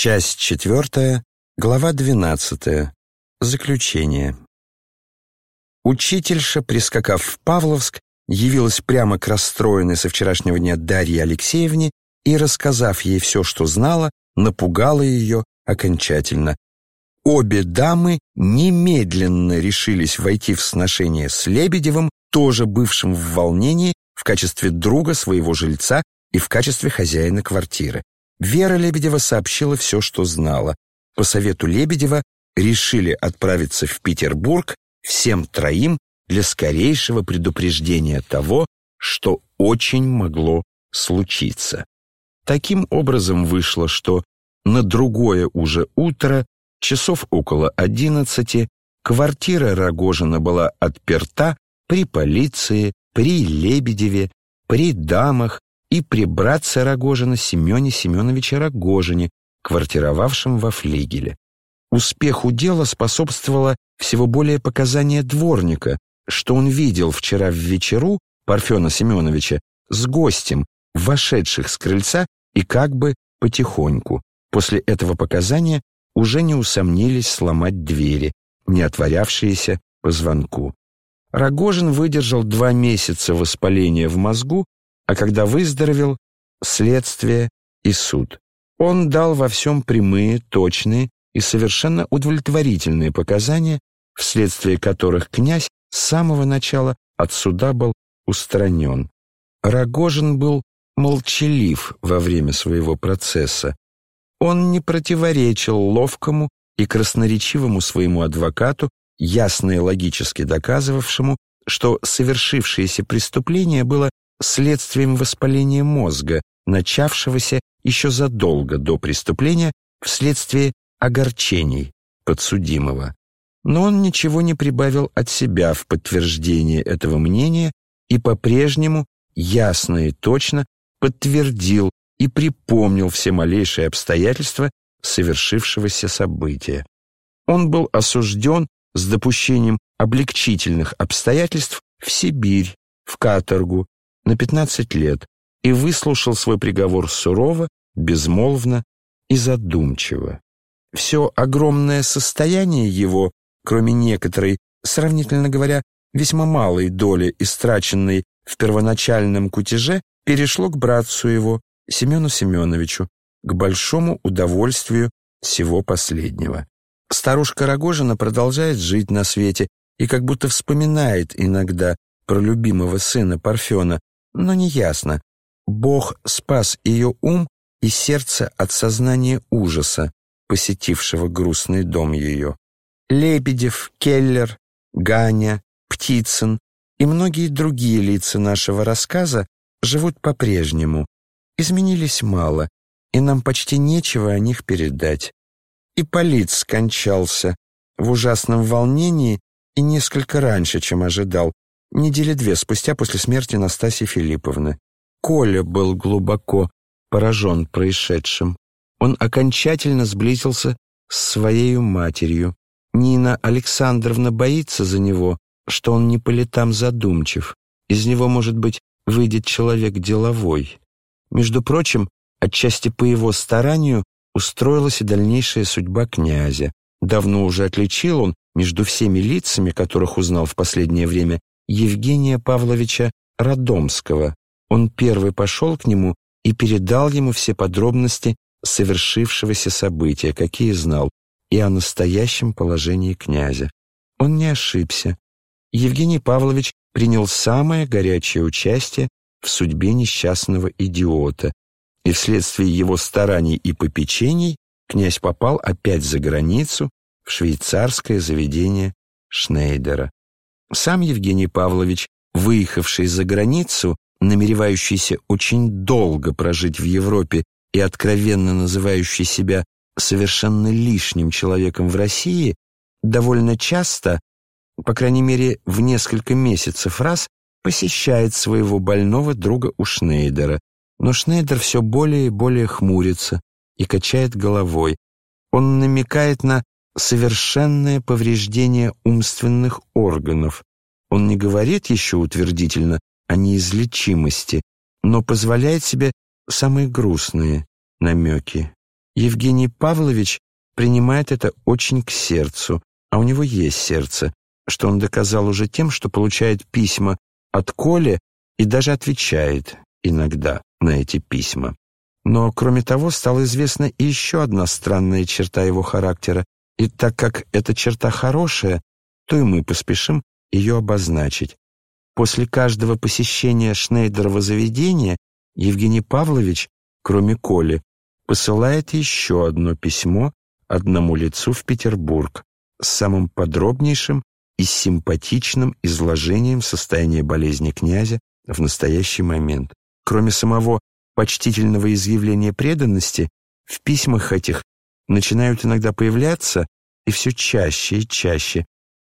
Часть четвертая, глава двенадцатая. Заключение. Учительша, прискакав в Павловск, явилась прямо к расстроенной со вчерашнего дня Дарье Алексеевне и, рассказав ей все, что знала, напугала ее окончательно. Обе дамы немедленно решились войти в сношение с Лебедевым, тоже бывшим в волнении, в качестве друга своего жильца и в качестве хозяина квартиры. Вера Лебедева сообщила все, что знала. По совету Лебедева решили отправиться в Петербург всем троим для скорейшего предупреждения того, что очень могло случиться. Таким образом вышло, что на другое уже утро, часов около одиннадцати, квартира Рогожина была отперта при полиции, при Лебедеве, при дамах и при братце Рогожина Семене Семеновиче Рогожине, квартировавшем во флигеле. Успеху дела способствовало всего более показания дворника, что он видел вчера в вечеру Парфена Семеновича с гостем, вошедших с крыльца и как бы потихоньку. После этого показания уже не усомнились сломать двери, не отворявшиеся по звонку. Рогожин выдержал два месяца воспаления в мозгу, а когда выздоровел — следствие и суд. Он дал во всем прямые, точные и совершенно удовлетворительные показания, вследствие которых князь с самого начала от суда был устранен. Рогожин был молчалив во время своего процесса. Он не противоречил ловкому и красноречивому своему адвокату, ясно и логически доказывавшему, что совершившееся преступление было следствием воспаления мозга, начавшегося еще задолго до преступления вследствие огорчений подсудимого. Но он ничего не прибавил от себя в подтверждение этого мнения и по-прежнему ясно и точно подтвердил и припомнил все малейшие обстоятельства совершившегося события. Он был осужден с допущением облегчительных обстоятельств в Сибирь, в каторгу, на 15 лет и выслушал свой приговор сурово, безмолвно и задумчиво. Все огромное состояние его, кроме некоторой, сравнительно говоря, весьма малой доли, истраченной в первоначальном кутеже, перешло к братцу его, Семену Семеновичу, к большому удовольствию всего последнего. Старушка Рогожина продолжает жить на свете и как будто вспоминает иногда про любимого сына Парфена, но неясно. Бог спас ее ум и сердце от сознания ужаса, посетившего грустный дом ее. Лебедев, Келлер, Ганя, Птицын и многие другие лица нашего рассказа живут по-прежнему. Изменились мало, и нам почти нечего о них передать. И Полит скончался в ужасном волнении и несколько раньше, чем ожидал, недели две спустя после смерти Настасьи Филипповны. Коля был глубоко поражен происшедшим. Он окончательно сблизился с своей матерью. Нина Александровна боится за него, что он не по летам задумчив. Из него, может быть, выйдет человек деловой. Между прочим, отчасти по его старанию устроилась и дальнейшая судьба князя. Давно уже отличил он между всеми лицами, которых узнал в последнее время, Евгения Павловича Радомского. Он первый пошел к нему и передал ему все подробности совершившегося события, какие знал, и о настоящем положении князя. Он не ошибся. Евгений Павлович принял самое горячее участие в судьбе несчастного идиота, и вследствие его стараний и попечений князь попал опять за границу в швейцарское заведение Шнейдера. Сам Евгений Павлович, выехавший за границу, намеревающийся очень долго прожить в Европе и откровенно называющий себя совершенно лишним человеком в России, довольно часто, по крайней мере в несколько месяцев раз, посещает своего больного друга у Шнейдера. Но Шнейдер все более и более хмурится и качает головой. Он намекает на совершенное повреждение умственных органов. Он не говорит еще утвердительно о неизлечимости, но позволяет себе самые грустные намеки. Евгений Павлович принимает это очень к сердцу, а у него есть сердце, что он доказал уже тем, что получает письма от Коли и даже отвечает иногда на эти письма. Но, кроме того, стала известна еще одна странная черта его характера, и так как эта черта хорошая, то и мы поспешим ее обозначить. После каждого посещения Шнейдерова заведения Евгений Павлович, кроме Коли, посылает еще одно письмо одному лицу в Петербург с самым подробнейшим и симпатичным изложением состояния болезни князя в настоящий момент. Кроме самого почтительного изъявления преданности, в письмах этих начинают иногда появляться, и все чаще и чаще,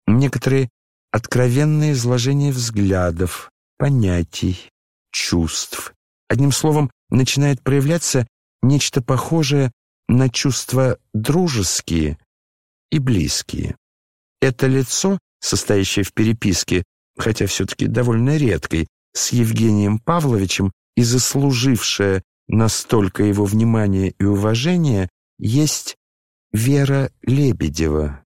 некоторые откровенные изложения взглядов, понятий, чувств. Одним словом, начинает проявляться нечто похожее на чувства дружеские и близкие. Это лицо, состоящее в переписке, хотя все-таки довольно редкой, с Евгением Павловичем и заслужившее настолько его внимания и уважения, есть Вера Лебедева.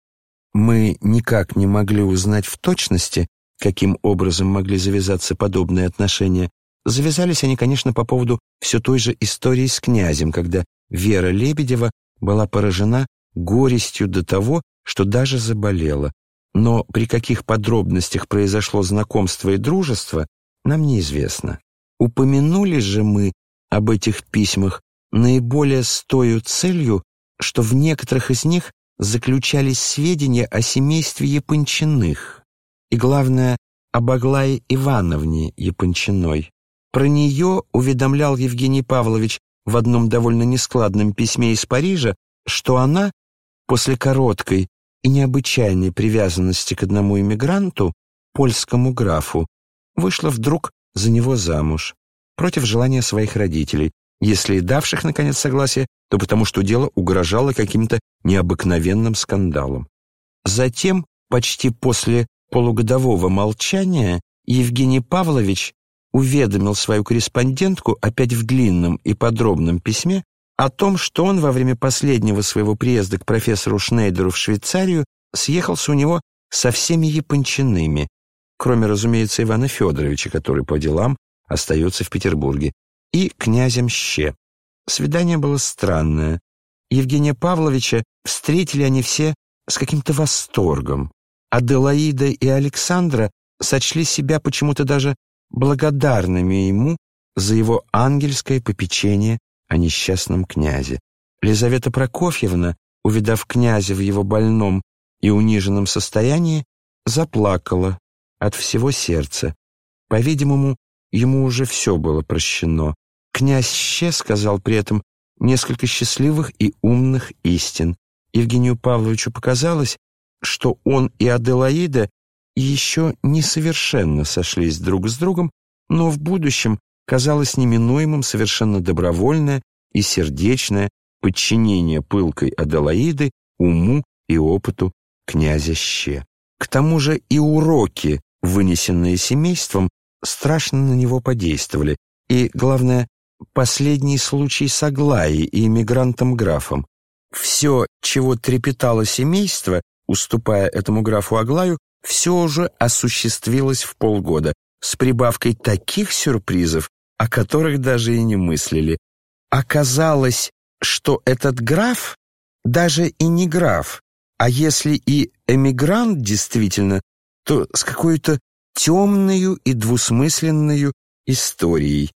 Мы никак не могли узнать в точности, каким образом могли завязаться подобные отношения. Завязались они, конечно, по поводу все той же истории с князем, когда Вера Лебедева была поражена горестью до того, что даже заболела. Но при каких подробностях произошло знакомство и дружество, нам неизвестно. Упомянули же мы об этих письмах наиболее с целью, что в некоторых из них заключались сведения о семействе Япончиных и, главное, об Аглае Ивановне Япончиной. Про нее уведомлял Евгений Павлович в одном довольно нескладном письме из Парижа, что она, после короткой и необычайной привязанности к одному иммигранту, польскому графу, вышла вдруг за него замуж, против желания своих родителей, если и давших, наконец, согласие, то потому что дело угрожало каким-то необыкновенным скандалом. Затем, почти после полугодового молчания, Евгений Павлович уведомил свою корреспондентку опять в длинном и подробном письме о том, что он во время последнего своего приезда к профессору Шнейдеру в Швейцарию съехался у него со всеми япончинами, кроме, разумеется, Ивана Федоровича, который по делам остается в Петербурге, и князем Ще. Свидание было странное. Евгения Павловича встретили они все с каким-то восторгом. Аделаида и Александра сочли себя почему-то даже благодарными ему за его ангельское попечение о несчастном князе. Лизавета Прокофьевна, увидав князя в его больном и униженном состоянии, заплакала от всего сердца. По-видимому, ему уже все было прощено. Князь Ще сказал при этом несколько счастливых и умных истин. Евгению Павловичу показалось, что он и Аделаида еще не совершенно сошлись друг с другом, но в будущем казалось неминуемым совершенно добровольное и сердечное подчинение пылкой Аделаиды уму и опыту князя Ще. К тому же и уроки вынесенные семейством, страшно на него подействовали, и, главное, последний случай с Аглаей и эмигрантом-графом. Все, чего трепетало семейство, уступая этому графу Аглаю, все уже осуществилось в полгода, с прибавкой таких сюрпризов, о которых даже и не мыслили. Оказалось, что этот граф даже и не граф, а если и эмигрант действительно, то с какой-то темную и двусмысленную историей.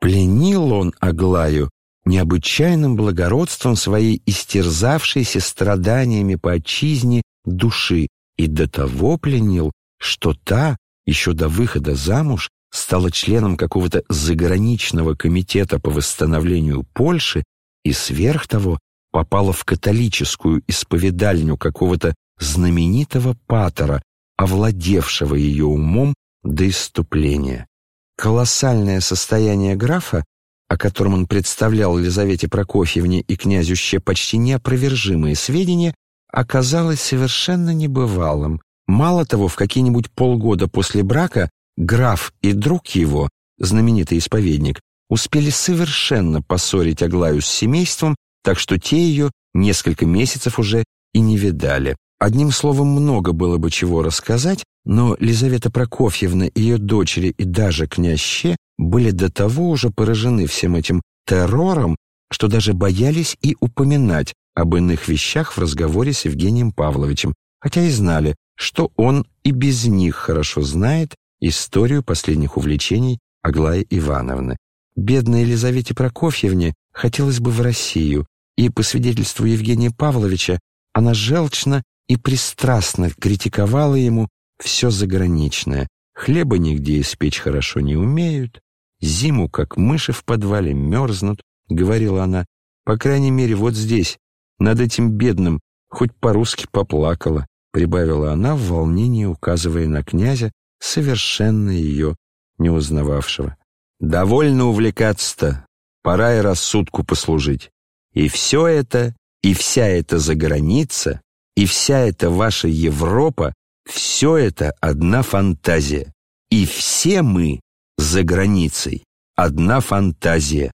Пленил он Аглаю необычайным благородством своей истерзавшейся страданиями по отчизне души и до того пленил, что та, еще до выхода замуж, стала членом какого-то заграничного комитета по восстановлению Польши и сверх того попала в католическую исповедальню какого-то знаменитого патера, овладевшего ее умом до иступления. Колоссальное состояние графа, о котором он представлял Елизавете Прокофьевне и князю Ще почти неопровержимые сведения, оказалось совершенно небывалым. Мало того, в какие-нибудь полгода после брака граф и друг его, знаменитый исповедник, успели совершенно поссорить Аглаю с семейством, так что те ее несколько месяцев уже и не видали. Одним словом, много было бы чего рассказать, но Лизавета Прокофьевна, ее дочери и даже княще были до того уже поражены всем этим террором, что даже боялись и упоминать об иных вещах в разговоре с Евгением Павловичем, хотя и знали, что он и без них хорошо знает историю последних увлечений Аглаи Ивановны. Бедной Елизавете Прокофьевне хотелось бы в Россию, и, по свидетельству Евгения Павловича, она желчно и пристрастно критиковала ему все заграничное. Хлеба нигде испечь хорошо не умеют, зиму, как мыши в подвале, мерзнут, — говорила она. По крайней мере, вот здесь, над этим бедным, хоть по-русски поплакала, — прибавила она в волнении, указывая на князя, совершенно ее не узнававшего. «Довольно увлекаться-то, пора и рассудку послужить. И все это, и вся эта заграница, и вся эта ваша Европа, все это одна фантазия. И все мы за границей одна фантазия.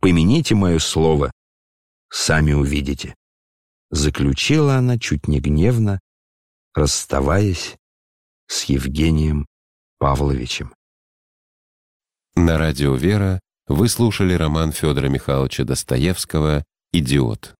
Помяните мое слово, сами увидите. Заключила она чуть не гневно, расставаясь с Евгением Павловичем. На радио «Вера» вы слушали роман Федора Михайловича Достоевского «Идиот».